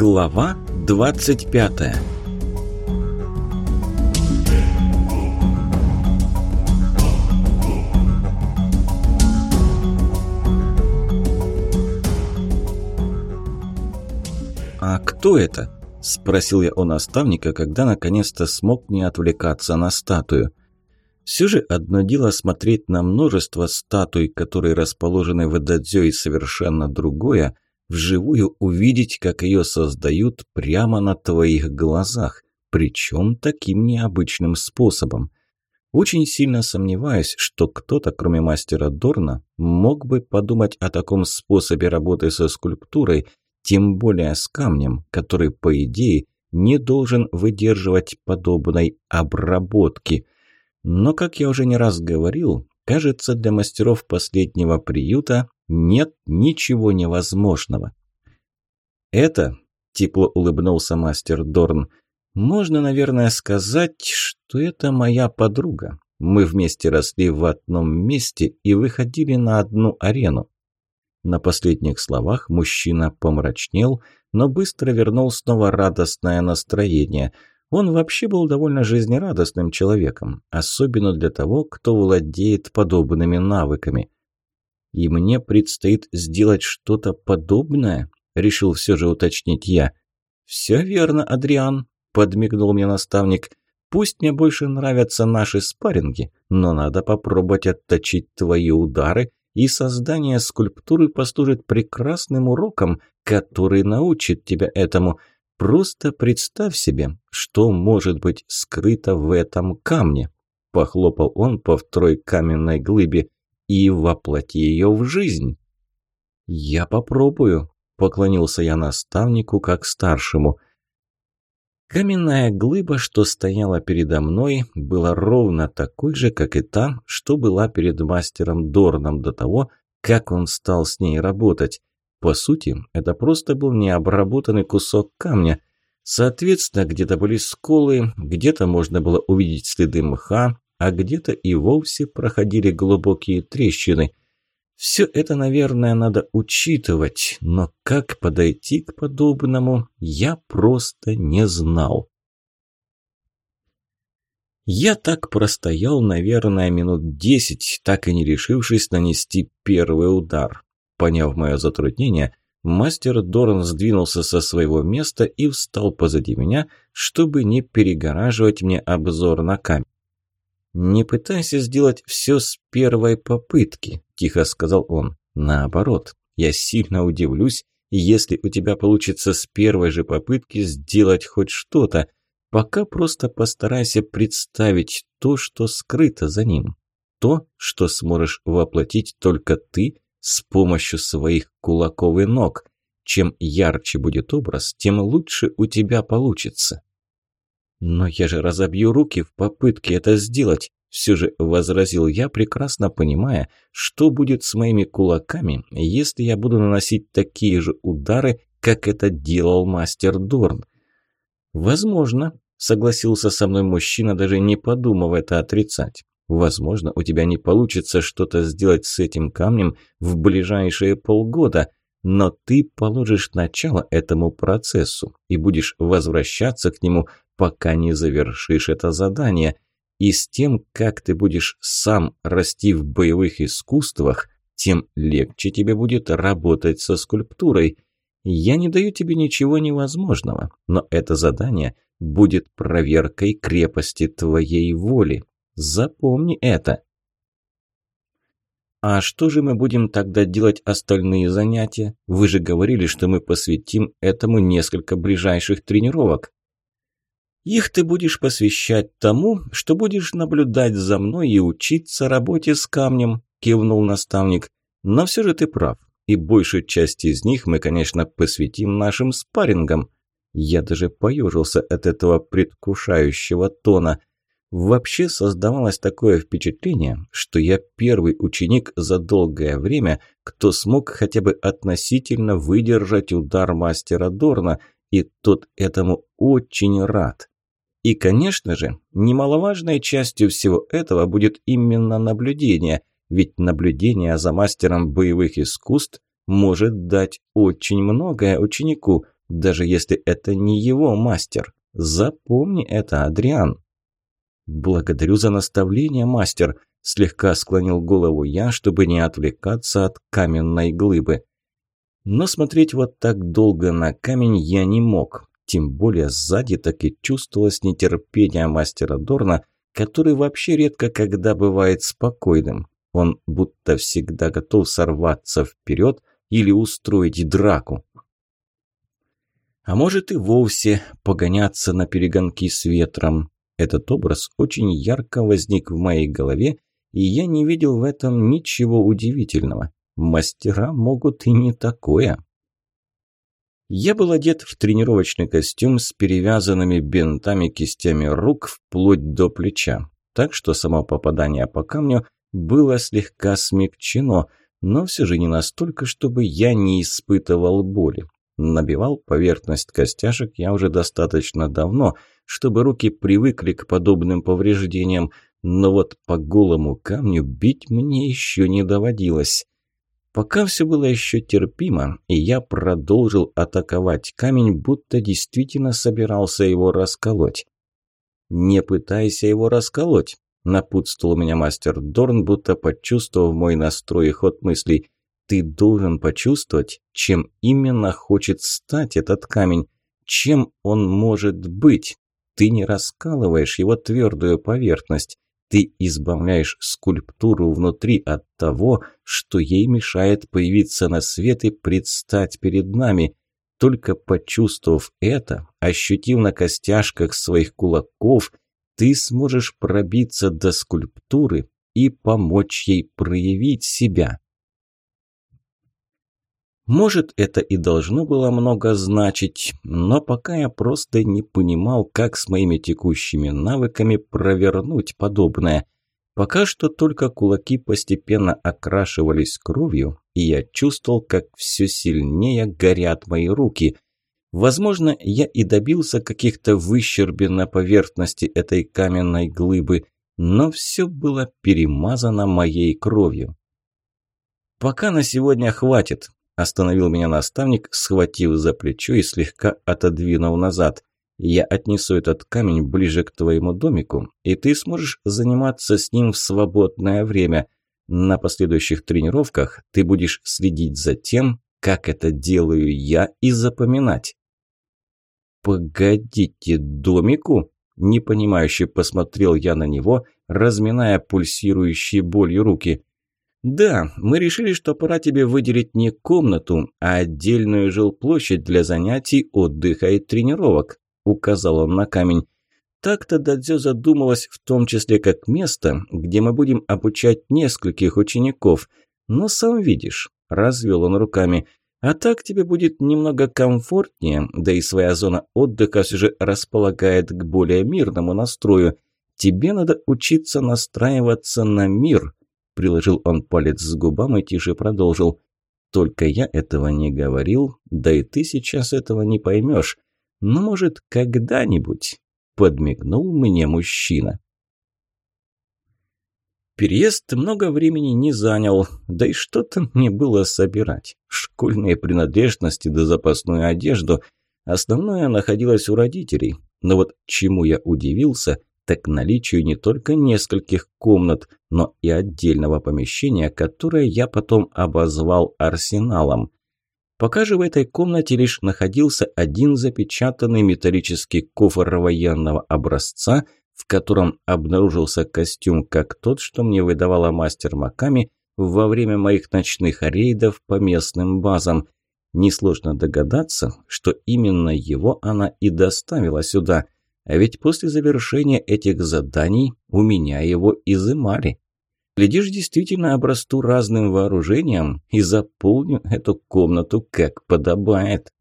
Глава 25 «А кто это?» – спросил я у наставника, когда наконец-то смог не отвлекаться на статую. Все же одно дело смотреть на множество статуй, которые расположены в Эдадзё, и совершенно другое – вживую увидеть, как ее создают прямо на твоих глазах, причем таким необычным способом. Очень сильно сомневаюсь, что кто-то, кроме мастера Дорна, мог бы подумать о таком способе работы со скульптурой, тем более с камнем, который, по идее, не должен выдерживать подобной обработки. Но, как я уже не раз говорил, кажется, для мастеров последнего приюта нет ничего невозможного. «Это», – тепло улыбнулся мастер Дорн, – «можно, наверное, сказать, что это моя подруга. Мы вместе росли в одном месте и выходили на одну арену. На последних словах мужчина помрачнел, но быстро вернул снова радостное настроение. Он вообще был довольно жизнерадостным человеком, особенно для того, кто владеет подобными навыками. «И мне предстоит сделать что-то подобное?» – решил все же уточнить я. «Все верно, Адриан», – подмигнул мне наставник. «Пусть мне больше нравятся наши спарринги, но надо попробовать отточить твои удары и создание скульптуры послужит прекрасным уроком, который научит тебя этому. Просто представь себе, что может быть скрыто в этом камне. Похлопал он по второй каменной глыбе и воплоти ее в жизнь. Я попробую, поклонился я наставнику как старшему – Каменная глыба, что стояла передо мной, была ровно такой же, как и та, что была перед мастером Дорном до того, как он стал с ней работать. По сути, это просто был необработанный кусок камня. Соответственно, где-то были сколы, где-то можно было увидеть следы мха, а где-то и вовсе проходили глубокие трещины. Все это, наверное, надо учитывать, но как подойти к подобному, я просто не знал. Я так простоял, наверное, минут десять, так и не решившись нанести первый удар. Поняв мое затруднение, мастер Дорн сдвинулся со своего места и встал позади меня, чтобы не перегораживать мне обзор на камень. «Не пытайся сделать все с первой попытки», – тихо сказал он. «Наоборот, я сильно удивлюсь, если у тебя получится с первой же попытки сделать хоть что-то. Пока просто постарайся представить то, что скрыто за ним. То, что сможешь воплотить только ты с помощью своих кулаков и ног. Чем ярче будет образ, тем лучше у тебя получится». «Но я же разобью руки в попытке это сделать», – все же возразил я, прекрасно понимая, что будет с моими кулаками, если я буду наносить такие же удары, как это делал мастер Дорн. «Возможно», – согласился со мной мужчина, даже не подумав это отрицать. «Возможно, у тебя не получится что-то сделать с этим камнем в ближайшие полгода», но ты положишь начало этому процессу и будешь возвращаться к нему, пока не завершишь это задание. И с тем, как ты будешь сам расти в боевых искусствах, тем легче тебе будет работать со скульптурой. Я не даю тебе ничего невозможного, но это задание будет проверкой крепости твоей воли. Запомни это. А что же мы будем тогда делать остальные занятия? Вы же говорили, что мы посвятим этому несколько ближайших тренировок. Их ты будешь посвящать тому, что будешь наблюдать за мной и учиться работе с камнем», – кивнул наставник. «Но все же ты прав, и большую часть из них мы, конечно, посвятим нашим спаррингам». Я даже поежился от этого предвкушающего тона. Вообще создавалось такое впечатление, что я первый ученик за долгое время, кто смог хотя бы относительно выдержать удар мастера Дорна, и тот этому очень рад. И, конечно же, немаловажной частью всего этого будет именно наблюдение, ведь наблюдение за мастером боевых искусств может дать очень многое ученику, даже если это не его мастер. Запомни это, Адриан. Благодарю за наставление, мастер, слегка склонил голову я, чтобы не отвлекаться от каменной глыбы. Но смотреть вот так долго на камень я не мог. Тем более сзади так и чувствовалось нетерпение мастера Дорна, который вообще редко когда бывает спокойным. Он будто всегда готов сорваться вперед или устроить драку. А может и вовсе погоняться на перегонки с ветром. Этот образ очень ярко возник в моей голове, и я не видел в этом ничего удивительного. Мастера могут и не такое. Я был одет в тренировочный костюм с перевязанными бинтами кистями рук вплоть до плеча, так что само попадание по камню было слегка смягчено, но все же не настолько, чтобы я не испытывал боли. Набивал поверхность костяшек я уже достаточно давно, чтобы руки привыкли к подобным повреждениям, но вот по голому камню бить мне еще не доводилось. Пока все было еще терпимо, и я продолжил атаковать камень, будто действительно собирался его расколоть. «Не пытайся его расколоть», – напутствовал меня мастер Дорн, будто почувствовав мой настрой и ход мыслей. «Ты должен почувствовать, чем именно хочет стать этот камень, чем он может быть. Ты не раскалываешь его твердую поверхность, ты избавляешь скульптуру внутри от того, что ей мешает появиться на свет и предстать перед нами. Только почувствовав это, ощутив на костяшках своих кулаков, ты сможешь пробиться до скульптуры и помочь ей проявить себя. Может, это и должно было много значить, но пока я просто не понимал, как с моими текущими навыками провернуть подобное. Пока что только кулаки постепенно окрашивались кровью, и я чувствовал, как все сильнее горят мои руки. Возможно, я и добился каких-то выщербин на поверхности этой каменной глыбы, но все было перемазано моей кровью. «Пока на сегодня хватит», Остановил меня наставник, схватив за плечо и слегка отодвинув назад. «Я отнесу этот камень ближе к твоему домику, и ты сможешь заниматься с ним в свободное время. На последующих тренировках ты будешь следить за тем, как это делаю я, и запоминать». «Погодите, домику?» Непонимающе посмотрел я на него, разминая пульсирующие болью руки. «Да, мы решили, что пора тебе выделить не комнату, а отдельную жилплощадь для занятий, отдыха и тренировок», – указал он на камень. Так-то Дадзё задумалась в том числе как место, где мы будем обучать нескольких учеников. Но сам видишь, развел он руками. А так тебе будет немного комфортнее, да и своя зона отдыха все же располагает к более мирному настрою. Тебе надо учиться настраиваться на мир, Приложил он палец с губам и тише продолжил. «Только я этого не говорил, да и ты сейчас этого не поймешь. Но, может, когда-нибудь?» Подмигнул мне мужчина. Переезд много времени не занял, да и что-то мне было собирать. Школьные принадлежности да запасную одежду. Основное находилось у родителей. Но вот чему я удивился – так наличию не только нескольких комнат, но и отдельного помещения, которое я потом обозвал арсеналом. Пока же в этой комнате лишь находился один запечатанный металлический кофр военного образца, в котором обнаружился костюм, как тот, что мне выдавала мастер Маками во время моих ночных рейдов по местным базам. Несложно догадаться, что именно его она и доставила сюда – а ведь после завершения этих заданий у меня его изымали. Глядишь, действительно обрасту разным вооружением и заполню эту комнату как подобает.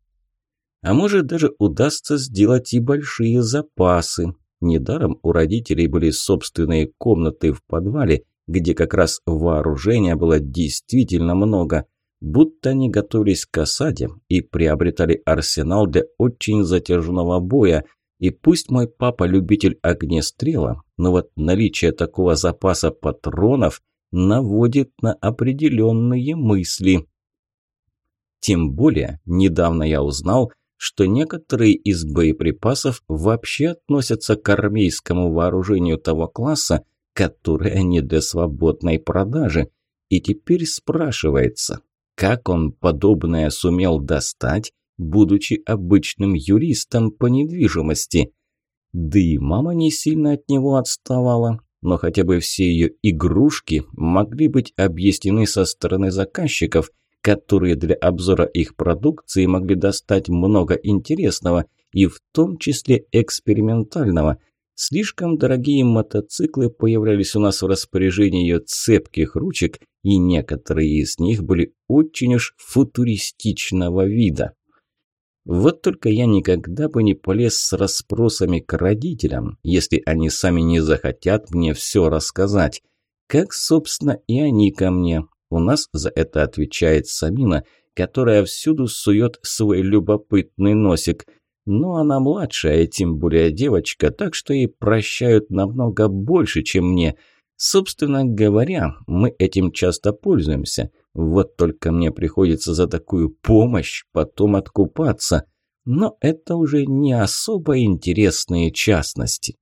А может, даже удастся сделать и большие запасы. Недаром у родителей были собственные комнаты в подвале, где как раз вооружения было действительно много. Будто они готовились к осаде и приобретали арсенал для очень затяжного боя – и пусть мой папа любитель огнестрела, но вот наличие такого запаса патронов наводит на определенные мысли. Тем более, недавно я узнал, что некоторые из боеприпасов вообще относятся к армейскому вооружению того класса, которое не для свободной продажи. И теперь спрашивается, как он подобное сумел достать, будучи обычным юристом по недвижимости? Да и мама не сильно от него отставала, но хотя бы все ее игрушки могли быть объяснены со стороны заказчиков, которые для обзора их продукции могли достать много интересного и в том числе экспериментального. Слишком дорогие мотоциклы появлялись у нас в распоряжении ее цепких ручек, и некоторые из них были очень уж футуристичного вида. Вот только я никогда бы не полез с расспросами к родителям, если они сами не захотят мне все рассказать. Как, собственно, и они ко мне. У нас за это отвечает Самина, которая всюду сует свой любопытный носик. Но она младшая, тем более девочка, так что ей прощают намного больше, чем мне. Собственно говоря, мы этим часто пользуемся. Вот только мне приходится за такую помощь потом откупаться. Но это уже не особо интересные частности.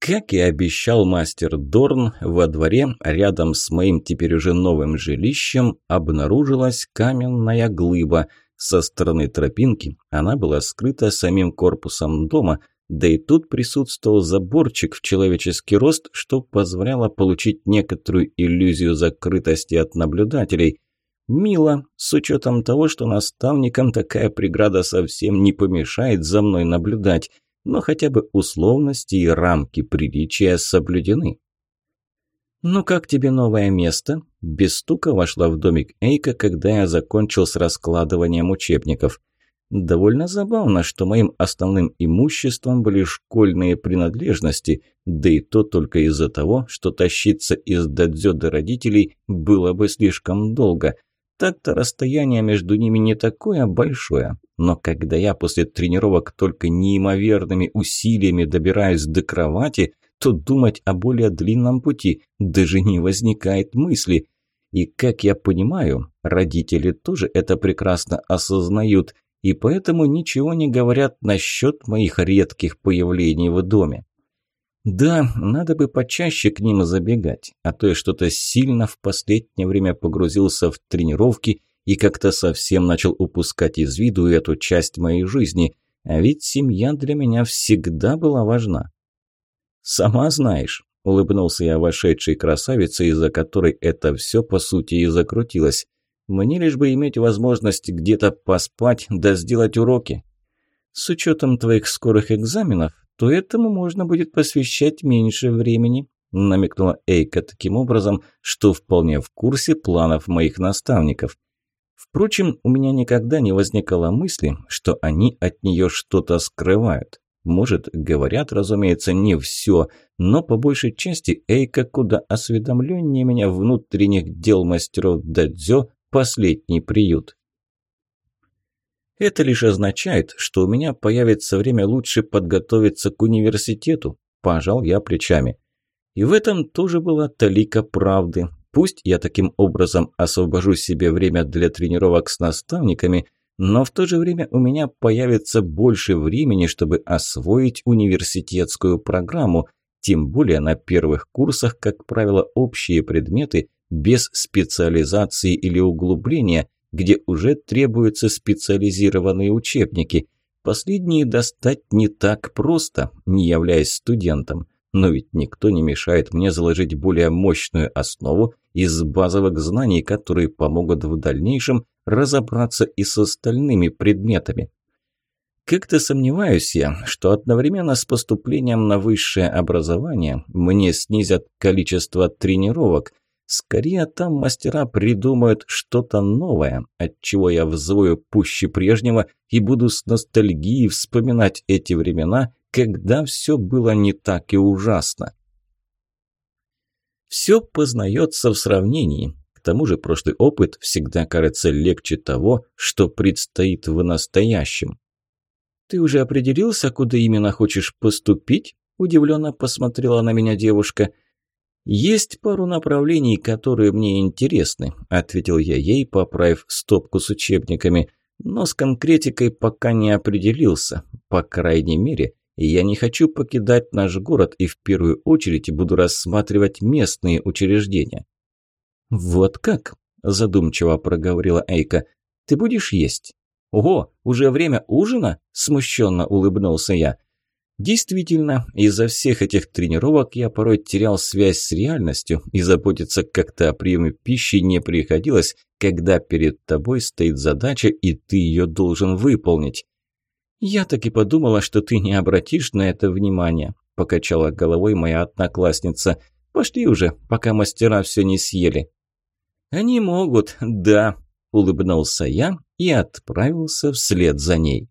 Как и обещал мастер Дорн, во дворе, рядом с моим теперь уже новым жилищем, обнаружилась каменная глыба. Со стороны тропинки она была скрыта самим корпусом дома, да и тут присутствовал заборчик в человеческий рост, что позволяло получить некоторую иллюзию закрытости от наблюдателей. Мило, с учетом того, что наставникам такая преграда совсем не помешает за мной наблюдать, но хотя бы условности и рамки приличия соблюдены. «Ну как тебе новое место?» Без стука вошла в домик Эйка, когда я закончил с раскладыванием учебников. Довольно забавно, что моим основным имуществом были школьные принадлежности, да и то только из-за того, что тащиться из дадзё до родителей было бы слишком долго. Так-то расстояние между ними не такое большое, но когда я после тренировок только неимоверными усилиями добираюсь до кровати, то думать о более длинном пути даже не возникает мысли. И, как я понимаю, родители тоже это прекрасно осознают – и поэтому ничего не говорят насчет моих редких появлений в доме. Да, надо бы почаще к ним забегать, а то я что-то сильно в последнее время погрузился в тренировки и как-то совсем начал упускать из виду эту часть моей жизни, а ведь семья для меня всегда была важна. «Сама знаешь», – улыбнулся я вошедшей красавице, из-за которой это все по сути и закрутилось. Мне лишь бы иметь возможность где-то поспать да сделать уроки. С учетом твоих скорых экзаменов, то этому можно будет посвящать меньше времени», намекнула Эйка таким образом, что вполне в курсе планов моих наставников. Впрочем, у меня никогда не возникало мысли, что они от нее что-то скрывают. Может, говорят, разумеется, не все, но по большей части Эйка куда осведомленнее меня внутренних дел мастеров дадзё последний приют. Это лишь означает, что у меня появится время лучше подготовиться к университету, пожал я плечами. И в этом тоже была талика правды. Пусть я таким образом освобожу себе время для тренировок с наставниками, но в то же время у меня появится больше времени, чтобы освоить университетскую программу, тем более на первых курсах, как правило, общие предметы без специализации или углубления, где уже требуются специализированные учебники. Последние достать не так просто, не являясь студентом. Но ведь никто не мешает мне заложить более мощную основу из базовых знаний, которые помогут в дальнейшем разобраться и с остальными предметами. Как-то сомневаюсь я, что одновременно с поступлением на высшее образование мне снизят количество тренировок, Скорее там мастера придумают что-то новое, от чего я взвою пуще прежнего и буду с ностальгией вспоминать эти времена, когда все было не так и ужасно. Все познается в сравнении. К тому же прошлый опыт всегда кажется легче того, что предстоит в настоящем. «Ты уже определился, куда именно хочешь поступить?» – удивленно посмотрела на меня девушка – «Есть пару направлений, которые мне интересны», – ответил я ей, поправив стопку с учебниками. Но с конкретикой пока не определился. По крайней мере, я не хочу покидать наш город и в первую очередь буду рассматривать местные учреждения. «Вот как?» – задумчиво проговорила Эйка. «Ты будешь есть?» «Ого, уже время ужина?» – смущенно улыбнулся я. Действительно, из-за всех этих тренировок я порой терял связь с реальностью, и заботиться как-то о приеме пищи не приходилось, когда перед тобой стоит задача, и ты ее должен выполнить. «Я так и подумала, что ты не обратишь на это внимания», – покачала головой моя одноклассница. «Пошли уже, пока мастера все не съели». «Они могут, да», – улыбнулся я и отправился вслед за ней.